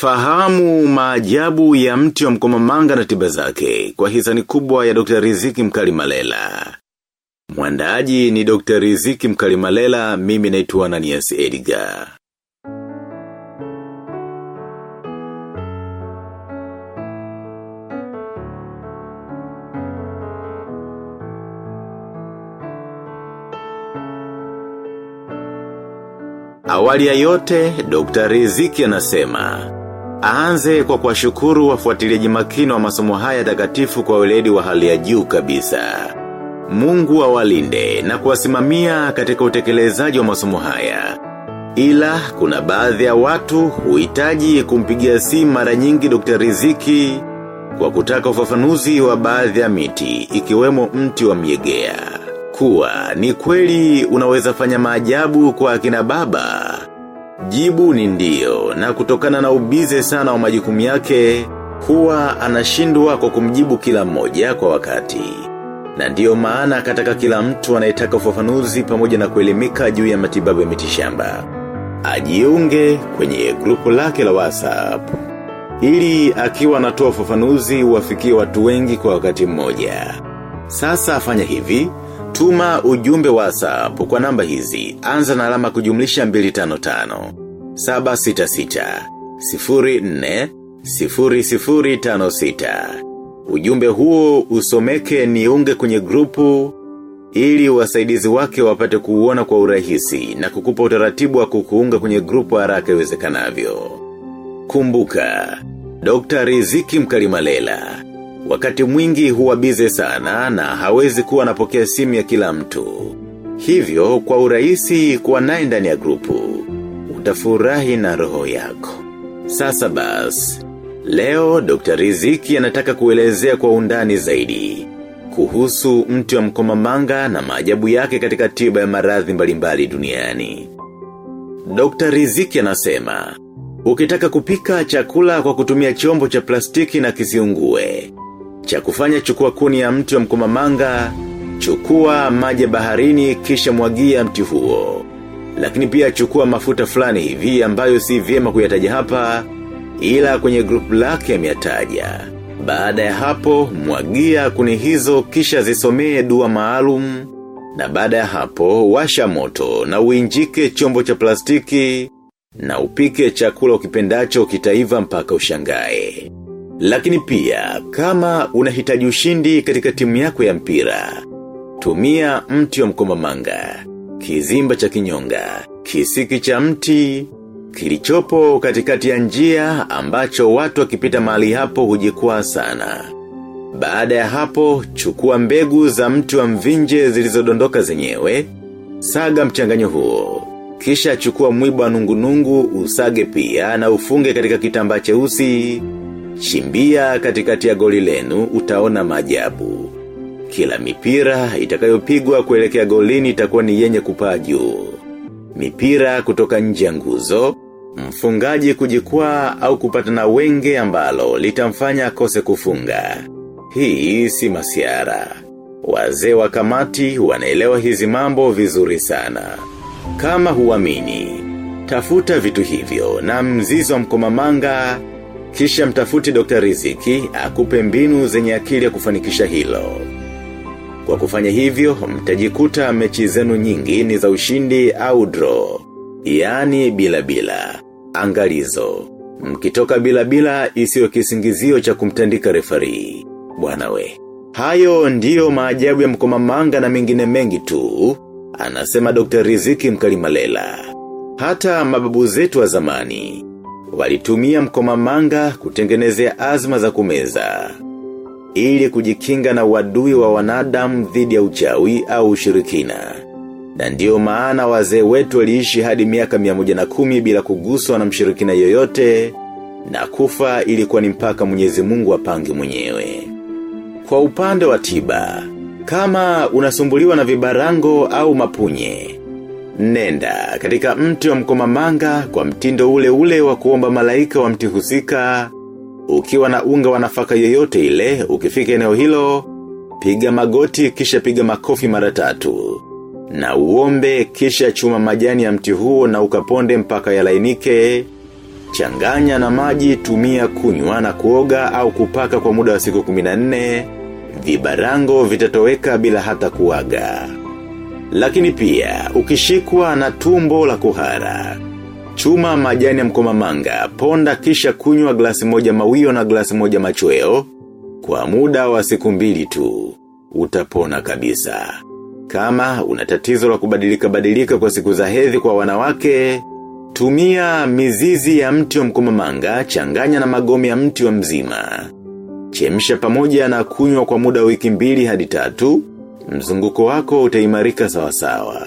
Fahamu maajabu ya mti wa mkomamanga na tiba zake kwa hisani kubwa ya Dr. Riziki Mkalimalela. Mwandaji ni Dr. Riziki Mkalimalela, mimi naitwa Ananias Edgar. Awali ya yote, Dr. Riziki anasema, aanze kwa kuwashukuru wafuatiliaji makini wa masomo haya takatifu kwa weledi wa hali ya juu kabisa. Mungu awalinde na kuwasimamia katika utekelezaji wa masomo haya. Ila, kuna baadhi ya watu huhitaji kumpigia simu mara nyingi Dr. Riziki kwa kutaka ufafanuzi wa baadhi ya miti ikiwemo mti wa miegea kuwa ni kweli unaweza fanya maajabu kwa akina baba. Jibu ni ndio na kutokana na ubize sana wa majukumu yake, huwa anashindwa kwa kumjibu kila mmoja kwa wakati. Na ndio maana akataka kila mtu anayetaka ufafanuzi pamoja na kuelimika juu ya matibabu ya mitishamba. Ajiunge kwenye grupu lake la WhatsApp. Ili akiwa anatoa ufafanuzi uwafikie watu wengi kwa wakati mmoja. Sasa afanya hivi, Tuma ujumbe WhatsApp kwa namba hizi. Anza na alama kujumlisha 255 766 04 0056. Ujumbe huo usomeke niunge kwenye grupu ili wasaidizi wake wapate kuuona kwa urahisi na kukupa utaratibu wa kukuunga kwenye grupu haraka iwezekanavyo. Kumbuka, Dr. Riziki Mkalimalela Wakati mwingi huwa bize sana na hawezi kuwa anapokea simu ya kila mtu. Hivyo kwa urahisi kuwa naye ndani ya grupu, utafurahi na roho yako. Sasa bas, leo Dr. Riziki anataka kuelezea kwa undani zaidi. Kuhusu mtu wa mkomamanga na maajabu yake katika tiba ya maradhi mbalimbali duniani. Dr. Riziki anasema, ukitaka kupika chakula kwa kutumia chombo cha plastiki na kisiungue, cha kufanya chukua kuni ya mti wa mkomamanga, chukua maji baharini kisha mwagia mti huo. Lakini pia chukua mafuta fulani hivi ambayo si vyema kuyataja hapa, ila kwenye grupu lake ameyataja. Baada ya hapo, mwagia kuni hizo kisha zisomee dua maalum, na baada ya hapo, washa moto na uinjike chombo cha plastiki, na upike chakula ukipendacho kitaiva mpaka ushangae. Lakini pia, kama unahitaji ushindi katika timu yako ya mpira, tumia mti wa mkomamanga, kizimba cha kinyonga, kisiki cha mti, kilichopo katikati ya njia ambacho watu wakipita mahali hapo hujikwaa sana. Baada ya hapo, chukua mbegu za mti wa mvinje zilizodondoka zenyewe, saga mchanganyo huo. Kisha chukua mwiba wa nungunungu usage pia na ufunge katika kitambaa cheusi Chimbia katikati ya goli lenu utaona majabu. Kila mipira itakayopigwa kuelekea golini itakuwa ni yenye kupaa juu. Mipira kutoka nje ya nguzo, mfungaji kujikwaa au kupata na wenge ambalo litamfanya akose kufunga. Hii si masiara. Wazee wa kamati wanaelewa hizi mambo vizuri sana. Kama huamini, tafuta vitu hivyo na mzizo mkomamanga kisha mtafuti Dr. Riziki, akupe mbinu zenye akili ya kufanikisha hilo. Kwa kufanya hivyo, mtajikuta mechi zenu nyingi ni za ushindi au draw. Yani bila bila. Angalizo. Mkitoka bila bila isiyo kisingizio cha kumtandika refari. Bwana we. Hayo ndiyo maajabu ya mkomamanga na mengine mengi tu. Anasema Dr. Riziki Mkalimalela. Hata mababu zetu wa zamani walitumia mkomamanga kutengenezea azma za kumeza. Ili kujikinga na wadui wa wanadamu dhidi ya uchawi au ushirikina. Na ndiyo maana wazee wetu waliishi hadi miaka na kumi bila kuguswa na mshirikina yoyote na kufa ilikuwa ni mpaka mwenyezi mungu apange mwenyewe. Kwa upande wa tiba, kama unasumbuliwa na vibarango au mapunye, nenda katika mti wa mkomamanga kwa mtindo ule ule wa kuomba malaika wa mti husika, ukiwa na unga wa nafaka yoyote ile, ukifika eneo hilo, piga magoti kisha piga makofi mara tatu. Na uombe kisha chuma majani ya mti huo na ukaponde mpaka yalainike, changanya na maji tumia kunywa na kuoga au kupaka kwa muda wa siku 14, vibarango vitatoweka bila hata kuaga. Lakini pia, ukishikwa na tumbo la kuhara. Chuma majani ya mkomamanga, ponda kisha kunywa glasi moja mawio na glasi moja machweo, kwa muda wa siku mbili tu, utapona kabisa. Kama unatatizo la kubadilika badilika kwa siku za hedhi kwa wanawake, tumia mizizi ya mti wa mkomamanga, changanya na magomi ya mti wa mzima. Chemsha pamoja na kunywa kwa muda wa wiki mbili hadi tatu, mzunguko wako utaimarika sawasawa.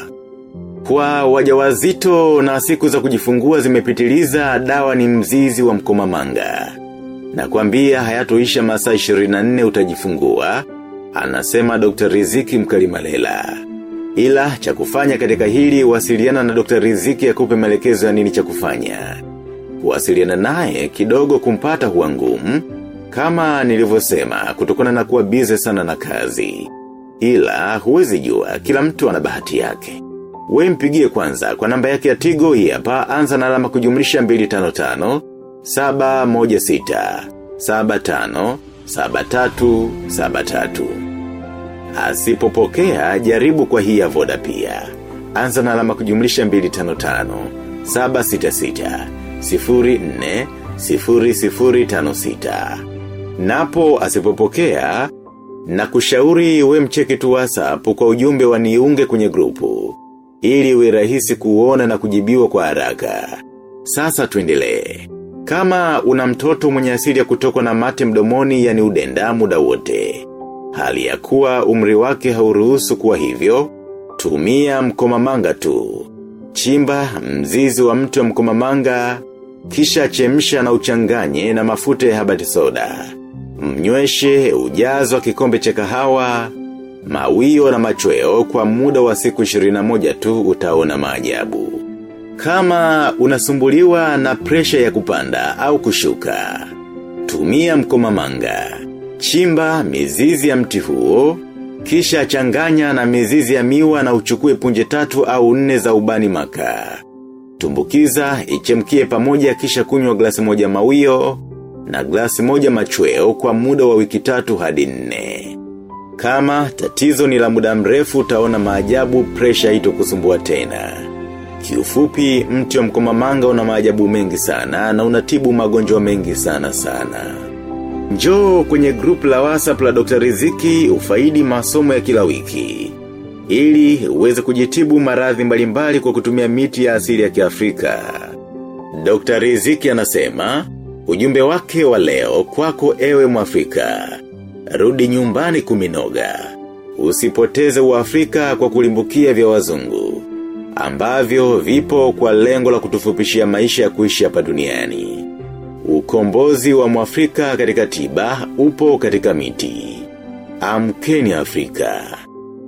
Kwa wajawazito na siku za kujifungua zimepitiliza dawa ni mzizi wa mkomamanga. Na kuambia hayatoisha masaa 24 utajifungua, anasema Dr. Riziki Mkalimalela. Ila cha kufanya katika hili wasiliana na Dr. Riziki akupe maelekezo ya nini cha kufanya. Kuwasiliana naye kidogo kumpata huwa ngumu, kama nilivyosema kutokana na kuwa bize sana na kazi. Ila huwezi jua kila mtu ana bahati yake. We mpigie kwanza kwa namba yake ya tigo hii hapa anza na alama kujumlisha 255 716 75 73 73. Asipopokea jaribu kwa hii ya voda pia. Anza na alama kujumlisha 255 766 04 0056. Napo asipopokea na kushauri we mcheki tu WhatsApp kwa ujumbe wa niunge kwenye grupu ili we rahisi kuona na kujibiwa kwa haraka. Sasa tuendelee. Kama una mtoto mwenye asili ya kutokwa na mate mdomoni yani udenda muda wote. Hali ya kuwa umri wake hauruhusu kuwa hivyo, tumia mkomamanga tu. Chimba mzizi wa mtu wa mkomamanga, kisha chemsha na uchanganye na mafuta ya habati soda. Mnyweshe ujazwa kikombe cha kahawa, mawio na machweo kwa muda wa siku 21 tu utaona maajabu. Kama unasumbuliwa na presha ya kupanda au kushuka, tumia mkomamanga. Chimba mizizi ya mti huo, kisha changanya na mizizi ya miwa na uchukue punje tatu au nne za ubani maka. Tumbukiza, ichemkie pamoja kisha kunywa glasi moja mawio na glasi moja machweo kwa muda wa wiki tatu hadi nne. Kama tatizo ni la muda mrefu utaona maajabu presha ito kusumbua tena. Kiufupi mti wa mkomamanga una maajabu mengi sana na unatibu magonjwa mengi sana sana. Njoo kwenye grupu la WhatsApp la Dr. Riziki ufaidi masomo ya kila wiki. Ili uweze kujitibu maradhi mbalimbali kwa kutumia miti ya asili ya kiafrika. Dr. Riziki anasema, ujumbe wake wa leo kwako ewe mwafrika. Rudi nyumbani kuminoga. Usipoteze uafrika kwa kulimbukia vya wazungu. Ambavyo vipo kwa lengo la kutufupishia maisha ya kuishi hapa duniani. Ukombozi wa mwafrika katika tiba upo katika miti. Amkeni Afrika.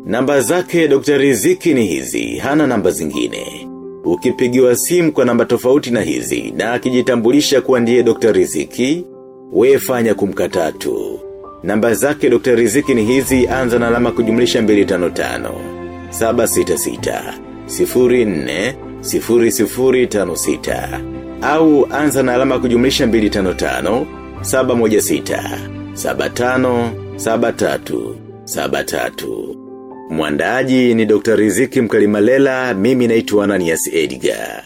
Namba zake Dr. Riziki ni hizi, hana namba zingine. Ukipigiwa simu kwa namba tofauti na hizi na akijitambulisha kuwa ndiye Dr. Riziki, wewe fanya kumkataa tu. Namba zake Dr. Riziki ni hizi anza na alama kujumlisha 255 766 04 0056 au anza na alama kujumlisha 255 716 75 73 73 Mwandaaji ni Dr. Riziki Mkalimalela, mimi naitwa Ananias Edgar.